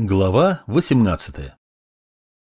Глава 18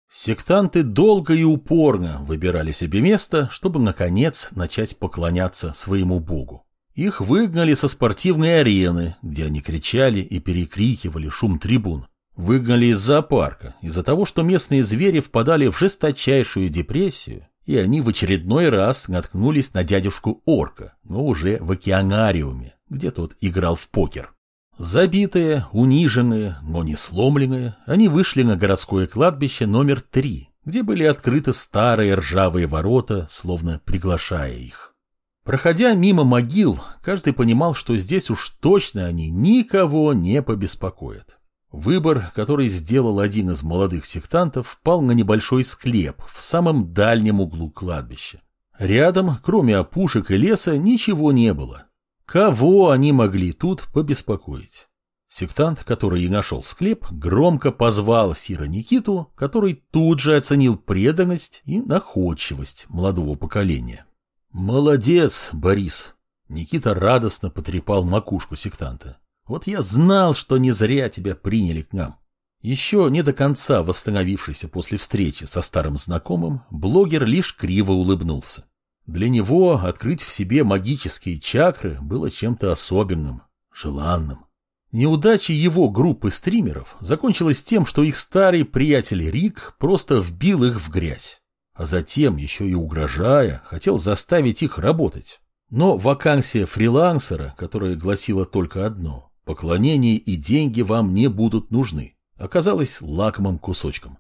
Сектанты долго и упорно выбирали себе место, чтобы, наконец, начать поклоняться своему богу. Их выгнали со спортивной арены, где они кричали и перекрикивали шум трибун. Выгнали из зоопарка, из-за того, что местные звери впадали в жесточайшую депрессию, и они в очередной раз наткнулись на дядюшку Орка, но уже в океанариуме, где тот играл в покер. Забитые, униженные, но не сломленные, они вышли на городское кладбище номер три, где были открыты старые ржавые ворота, словно приглашая их. Проходя мимо могил, каждый понимал, что здесь уж точно они никого не побеспокоят. Выбор, который сделал один из молодых сектантов, впал на небольшой склеп в самом дальнем углу кладбища. Рядом, кроме опушек и леса, ничего не было. Кого они могли тут побеспокоить? Сектант, который и нашел склеп, громко позвал Сира Никиту, который тут же оценил преданность и находчивость молодого поколения. «Молодец, Борис!» Никита радостно потрепал макушку сектанта. «Вот я знал, что не зря тебя приняли к нам». Еще не до конца восстановившийся после встречи со старым знакомым, блогер лишь криво улыбнулся. Для него открыть в себе магические чакры было чем-то особенным, желанным. Неудача его группы стримеров закончилась тем, что их старый приятель Рик просто вбил их в грязь. А затем, еще и угрожая, хотел заставить их работать. Но вакансия фрилансера, которая гласила только одно – поклонение и деньги вам не будут нужны, оказалась лакомым кусочком.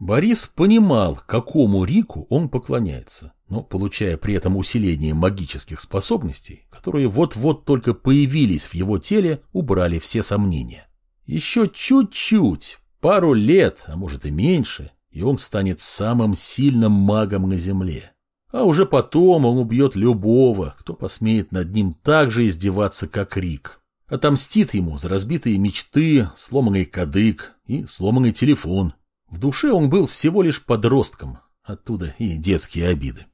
Борис понимал, какому Рику он поклоняется, но, получая при этом усиление магических способностей, которые вот-вот только появились в его теле, убрали все сомнения. Еще чуть-чуть, пару лет, а может и меньше, и он станет самым сильным магом на Земле. А уже потом он убьет любого, кто посмеет над ним так же издеваться, как Рик. Отомстит ему за разбитые мечты, сломанный кадык и сломанный телефон – в душе он был всего лишь подростком, оттуда и детские обиды.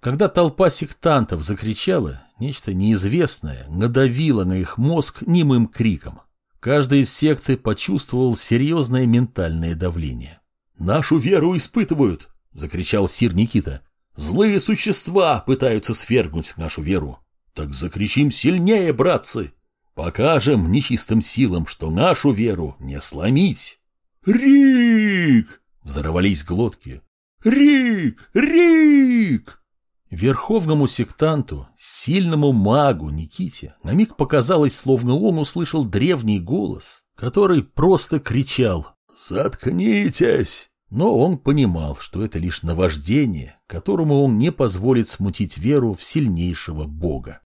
Когда толпа сектантов закричала, нечто неизвестное надавило на их мозг немым криком. Каждый из секты почувствовал серьезное ментальное давление. «Нашу веру испытывают!» — закричал Сир Никита. «Злые существа пытаются свергнуть нашу веру. Так закричим сильнее, братцы! Покажем нечистым силам, что нашу веру не сломить!» «Рик!» — взорвались глотки. «Рик! Рик!» Верховному сектанту, сильному магу Никите, на миг показалось, словно он услышал древний голос, который просто кричал «Заткнитесь!». Но он понимал, что это лишь наваждение, которому он не позволит смутить веру в сильнейшего бога.